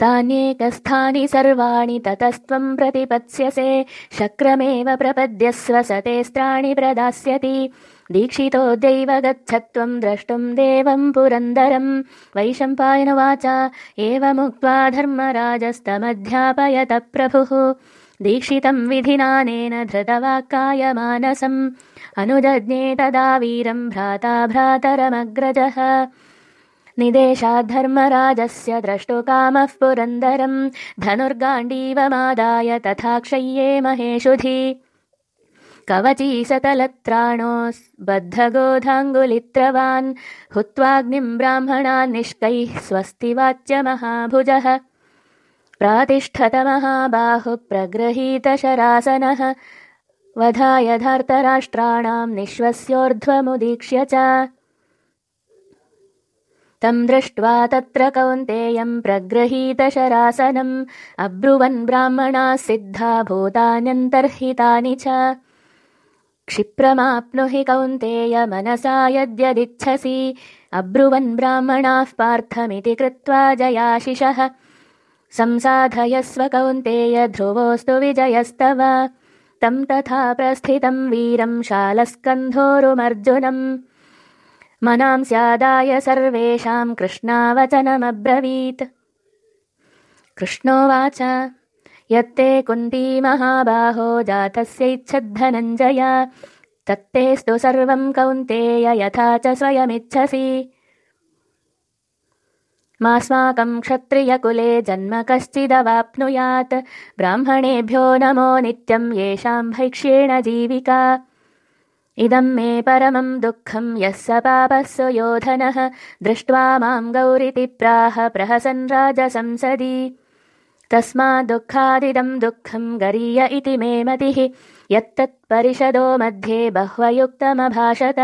तान्येकस्थानि सर्वाणि ततस्त्वम् प्रतिपत्स्यसे शक्रमेव प्रपद्यस्व सतेस्त्राणि प्रदास्यति। दीक्षितोऽद्यैव गच्छत्वम् द्रष्टुम् देवम् पुरन्दरम् वैशम्पायनुवाच एवमुक्त्वा धर्मराजस्तमध्यापयत प्रभुः। दीक्षितम् विधिनानेन धृतवाक्काय मानसम्। अनुजज्ञे तदा वीरम् भ्राता भ्रातरमग्रजः निदेशाद्धर्मराजस्य द्रष्टुकामः पुरन्दरम्। धनुर्गाण्डीवमादाय तथा क्षय्ये महेषुधि कवची सतलत्राणोस् बद्धगोधाङ्गुलित्रवान्। हुत्वाग्निम् ब्राह्मणान् निष्कैः स्वस्ति वाच्यमहाभुजः। प्रातिष्ठतमहाबाहु प्रगृहीतशरासनः। वधाय धार्तराष्ट्राणाम् निःश्वस्योर्ध्वमुदीक्ष्य च तम् दृष्ट्वा तत्र कौन्तेयम् प्रगृहीतशरासनम्। अब्रुवन् ब्राह्मणाः सिद्धा भूतान्यन्तर्हितानि च। क्षिप्रमाप्नुहि कौन्तेय मनसा यद्यदिच्छसि। अब्रुवन् ब्राह्मणाः पार्थमिति कृत्वा जयाशिषः। संसाधयस्व कौन्तेय ध्रुवोऽस्तु विजयस्तव। तम् तथा प्रस्थितम् वीरम् शालस्कन्धोरुमर्जुनम् मनाम् स्यादाय सर्वेषाम् कृष्णावचनमब्रवीत्। कृष्णोवाच यत्ते कुन्ती महाबाहो जातस्यैच्छद्धनञ्जय तत्तेस्तु सर्वम् कौन्तेय यथा च स्वयमिच्छसि। मास्माकम् क्षत्रियकुले जन्म कश्चिदवाप्नुयात् ब्राह्मणेभ्यो नमो नित्यम् येषाम् भैक्ष्येण जीविका इदम् मे परमम् दुःखम् यः स पापः योधनः दृष्ट्वा माम् गौरिति प्राह प्रहसन् राजसंसदि तस्माद्दुःखादिदम् दुःखम् गरीय इति मे मतिः यत्तत्परिषदो मध्ये बह्वयुक्तमभाषत